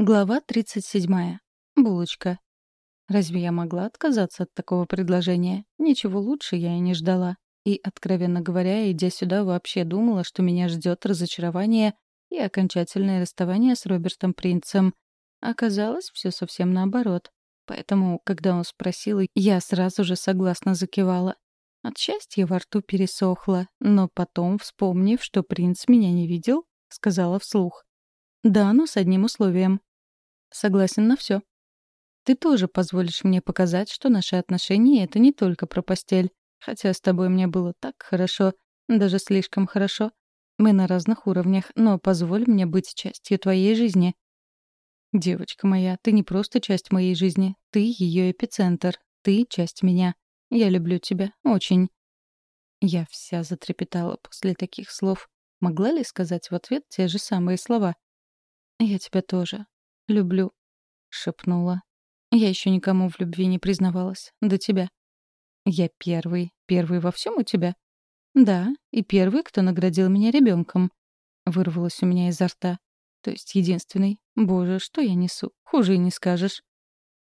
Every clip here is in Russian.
Глава 37. Булочка. Разве я могла отказаться от такого предложения? Ничего лучше я и не ждала. И, откровенно говоря, идя сюда, вообще думала, что меня ждет разочарование и окончательное расставание с Робертом Принцем. Оказалось, все совсем наоборот. Поэтому, когда он спросил, я сразу же согласно закивала. От счастья во рту пересохло, но потом, вспомнив, что принц меня не видел, сказала вслух. Да, но с одним условием. Согласен на все. Ты тоже позволишь мне показать, что наши отношения — это не только про постель. Хотя с тобой мне было так хорошо, даже слишком хорошо. Мы на разных уровнях, но позволь мне быть частью твоей жизни. Девочка моя, ты не просто часть моей жизни. Ты ее эпицентр. Ты часть меня. Я люблю тебя. Очень. Я вся затрепетала после таких слов. Могла ли сказать в ответ те же самые слова? «Я тебя тоже. Люблю», — шепнула. Я еще никому в любви не признавалась. До тебя. Я первый. Первый во всем у тебя? Да, и первый, кто наградил меня ребенком. Вырвалось у меня изо рта. То есть единственный. Боже, что я несу? Хуже и не скажешь.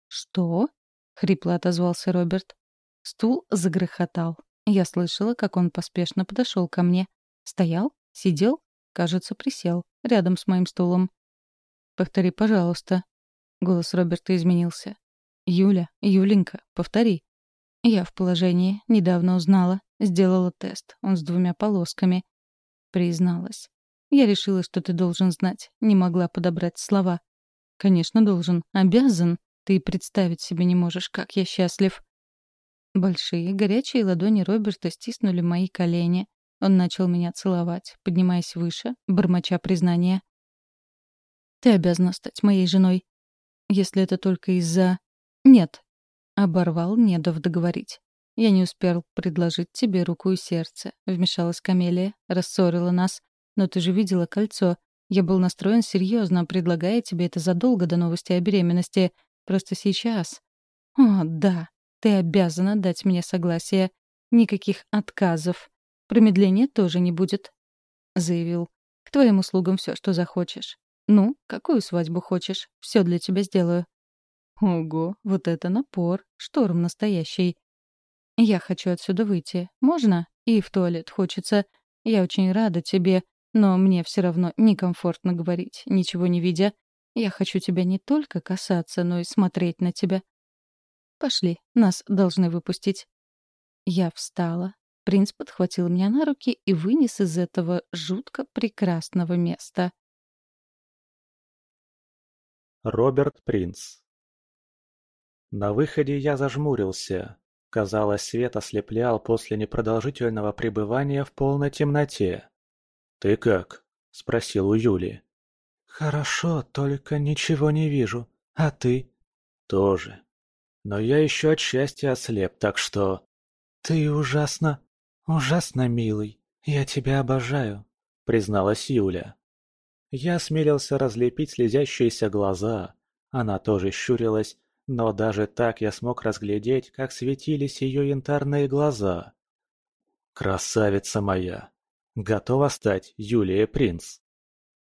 Что? Хрипло отозвался Роберт. Стул загрохотал. Я слышала, как он поспешно подошел ко мне. Стоял, сидел, кажется, присел, рядом с моим стулом. «Повтори, пожалуйста». Голос Роберта изменился. «Юля, Юленька, повтори». Я в положении, недавно узнала. Сделала тест, он с двумя полосками. Призналась. Я решила, что ты должен знать. Не могла подобрать слова. Конечно, должен. Обязан. Ты представить себе не можешь, как я счастлив. Большие, горячие ладони Роберта стиснули мои колени. Он начал меня целовать, поднимаясь выше, бормоча признания. Ты обязана стать моей женой. Если это только из-за... Нет. Оборвал, не дав договорить. Я не успел предложить тебе руку и сердце. Вмешалась Камелия, рассорила нас. Но ты же видела кольцо. Я был настроен серьезно, предлагая тебе это задолго до новости о беременности. Просто сейчас. О, да. Ты обязана дать мне согласие. Никаких отказов. Промедления тоже не будет. Заявил. К твоим услугам все, что захочешь. «Ну, какую свадьбу хочешь? Все для тебя сделаю». Ого, вот это напор, шторм настоящий. Я хочу отсюда выйти. Можно? И в туалет хочется. Я очень рада тебе, но мне все равно некомфортно говорить, ничего не видя. Я хочу тебя не только касаться, но и смотреть на тебя. Пошли, нас должны выпустить. Я встала. Принц подхватил меня на руки и вынес из этого жутко прекрасного места. Роберт Принц На выходе я зажмурился. Казалось, свет ослеплял после непродолжительного пребывания в полной темноте. «Ты как?» — спросил у Юли. «Хорошо, только ничего не вижу. А ты?» «Тоже. Но я еще от счастья ослеп, так что...» «Ты ужасно, ужасно милый. Я тебя обожаю», — призналась Юля. Я осмелился разлепить слезящиеся глаза. Она тоже щурилась, но даже так я смог разглядеть, как светились ее янтарные глаза. «Красавица моя! Готова стать Юлия Принц?»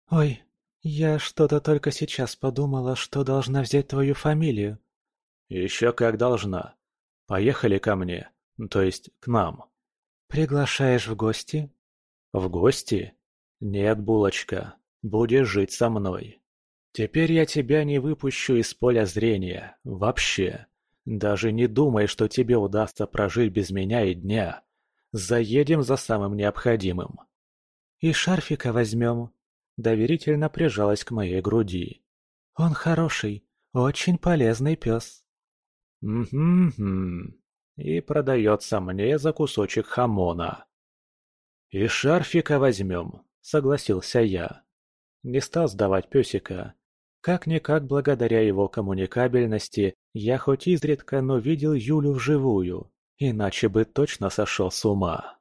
«Ой, я что-то только сейчас подумала, что должна взять твою фамилию». «Еще как должна. Поехали ко мне, то есть к нам». «Приглашаешь в гости?» «В гости? Нет, булочка, Будешь жить со мной. Теперь я тебя не выпущу из поля зрения. Вообще. Даже не думай, что тебе удастся прожить без меня и дня. Заедем за самым необходимым. И шарфика возьмем. Доверительно прижалась к моей груди. Он хороший, очень полезный пес. Угу-гу. И продается мне за кусочек хамона. И шарфика возьмем, согласился я. Не стал сдавать песика. Как-никак благодаря его коммуникабельности я хоть изредка, но видел Юлю вживую, иначе бы точно сошел с ума.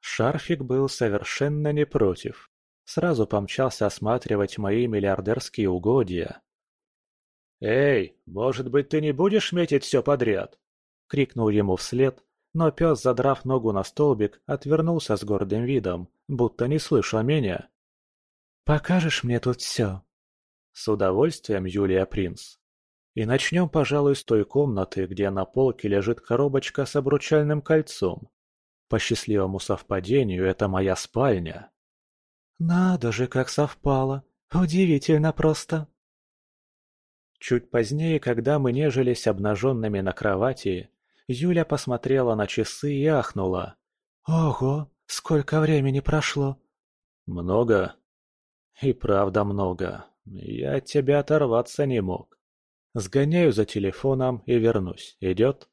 Шарфик был совершенно не против. Сразу помчался осматривать мои миллиардерские угодья. «Эй, может быть, ты не будешь метить все подряд?» — крикнул ему вслед, но пес, задрав ногу на столбик, отвернулся с гордым видом, будто не слышал меня. «Покажешь мне тут все?» С удовольствием, Юлия Принц. И начнем, пожалуй, с той комнаты, где на полке лежит коробочка с обручальным кольцом. По счастливому совпадению, это моя спальня. Надо же, как совпало. Удивительно просто. Чуть позднее, когда мы нежились обнаженными на кровати, Юля посмотрела на часы и ахнула. «Ого, сколько времени прошло!» «Много?» «И правда много. Я от тебя оторваться не мог. Сгоняю за телефоном и вернусь. Идет?»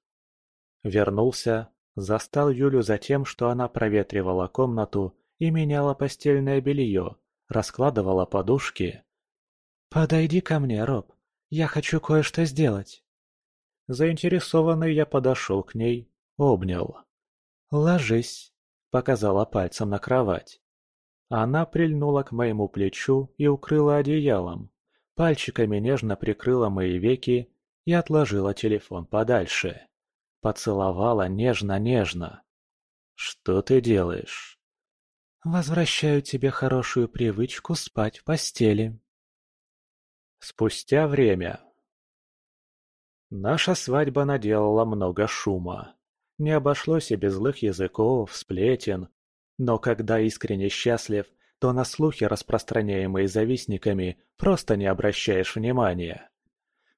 Вернулся, застал Юлю за тем, что она проветривала комнату и меняла постельное белье, раскладывала подушки. «Подойди ко мне, Роб. Я хочу кое-что сделать». Заинтересованный я подошел к ней, обнял. «Ложись», — показала пальцем на кровать. Она прильнула к моему плечу и укрыла одеялом, пальчиками нежно прикрыла мои веки и отложила телефон подальше. Поцеловала нежно-нежно. «Что ты делаешь?» «Возвращаю тебе хорошую привычку спать в постели». Спустя время. Наша свадьба наделала много шума. Не обошлось и без злых языков, сплетен, но когда искренне счастлив, то на слухи, распространяемые завистниками, просто не обращаешь внимания.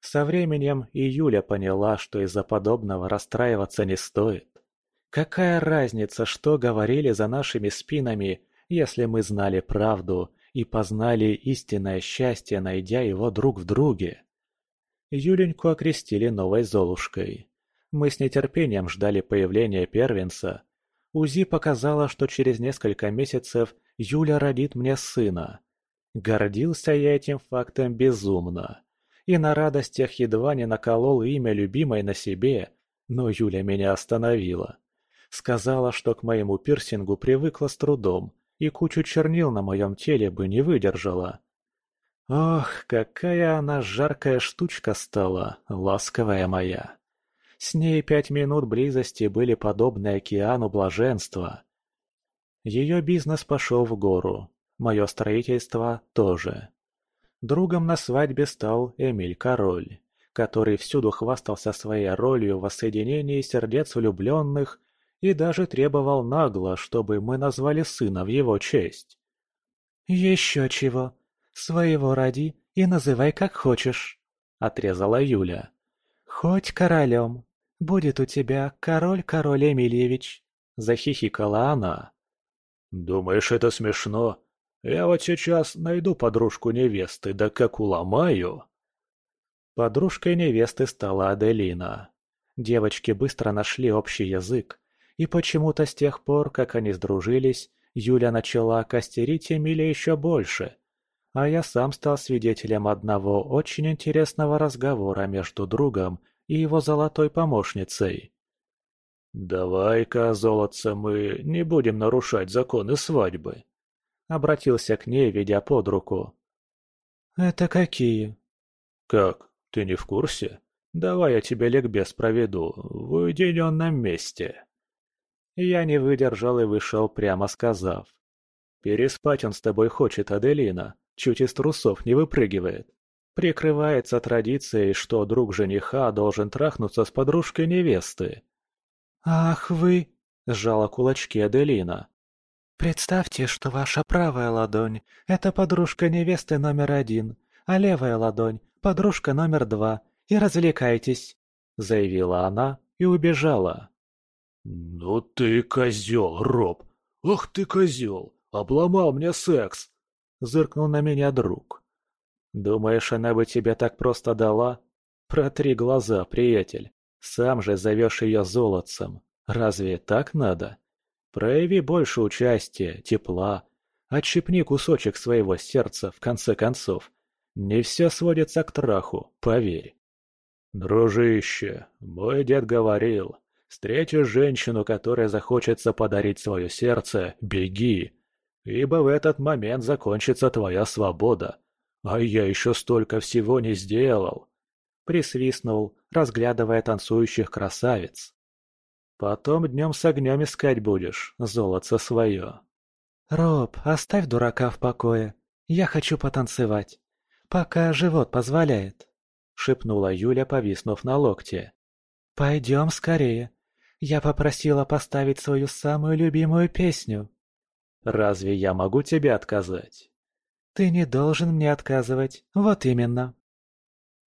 Со временем и Юля поняла, что из-за подобного расстраиваться не стоит. Какая разница, что говорили за нашими спинами, если мы знали правду и познали истинное счастье, найдя его друг в друге? Юленьку окрестили новой Золушкой. Мы с нетерпением ждали появления первенца, УЗИ показало, что через несколько месяцев Юля родит мне сына. Гордился я этим фактом безумно. И на радостях едва не наколол имя любимой на себе, но Юля меня остановила. Сказала, что к моему пирсингу привыкла с трудом, и кучу чернил на моем теле бы не выдержала. Ох, какая она жаркая штучка стала, ласковая моя. С ней пять минут близости были подобны океану блаженства. Ее бизнес пошел в гору, мое строительство тоже. Другом на свадьбе стал Эмиль Король, который всюду хвастался своей ролью в воссоединении сердец влюбленных и даже требовал нагло, чтобы мы назвали сына в его честь. «Еще чего. Своего роди и называй как хочешь», — отрезала Юля. «Хоть королем. Будет у тебя король-король Эмильевич», — захихикала она. «Думаешь, это смешно? Я вот сейчас найду подружку невесты, да как уломаю!» Подружкой невесты стала Аделина. Девочки быстро нашли общий язык, и почему-то с тех пор, как они сдружились, Юля начала костерить Эмиля еще больше, а я сам стал свидетелем одного очень интересного разговора между другом и его золотой помощницей. «Давай-ка, золотце, мы не будем нарушать законы свадьбы», — обратился к ней, ведя под руку. «Это какие?» «Как, ты не в курсе? Давай я тебе ликбез проведу в уединенном месте». Я не выдержал и вышел, прямо сказав. «Переспать он с тобой хочет, Аделина чуть из трусов не выпрыгивает. Прикрывается традицией, что друг жениха должен трахнуться с подружкой невесты. «Ах вы!» – сжала кулачки Аделина. «Представьте, что ваша правая ладонь – это подружка невесты номер один, а левая ладонь – подружка номер два, и развлекайтесь», – заявила она и убежала. «Ну ты козел, Роб! Ах ты козел! Обломал мне секс!» Зыркнул на меня друг. «Думаешь, она бы тебе так просто дала? Протри глаза, приятель. Сам же зовешь ее золотцем. Разве так надо? Прояви больше участия, тепла. Отщипни кусочек своего сердца, в конце концов. Не все сводится к траху, поверь. Дружище, мой дед говорил, встретишь женщину, которая захочется подарить свое сердце, беги ибо в этот момент закончится твоя свобода. А я еще столько всего не сделал!» Присвистнул, разглядывая танцующих красавиц. «Потом днем с огнем искать будешь, золото свое». «Роб, оставь дурака в покое. Я хочу потанцевать. пока живот позволяет», — шепнула Юля, повиснув на локте. «Пойдем скорее. Я попросила поставить свою самую любимую песню». «Разве я могу тебе отказать?» «Ты не должен мне отказывать, вот именно».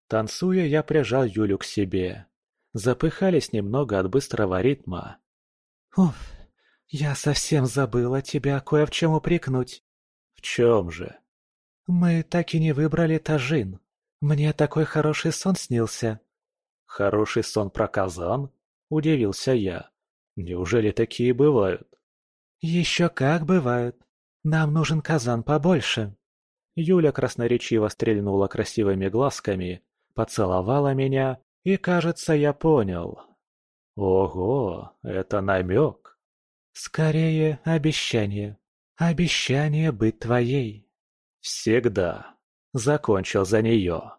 Танцуя, я прижал Юлю к себе. Запыхались немного от быстрого ритма. «Уф, я совсем забыла тебя кое в чем упрекнуть». «В чем же?» «Мы так и не выбрали Тажин. Мне такой хороший сон снился». «Хороший сон про казан?» – удивился я. «Неужели такие бывают?» «Еще как бывают. Нам нужен казан побольше». Юля красноречиво стрельнула красивыми глазками, поцеловала меня, и, кажется, я понял. Ого, это намек. Скорее, обещание. Обещание быть твоей. Всегда. Закончил за нее.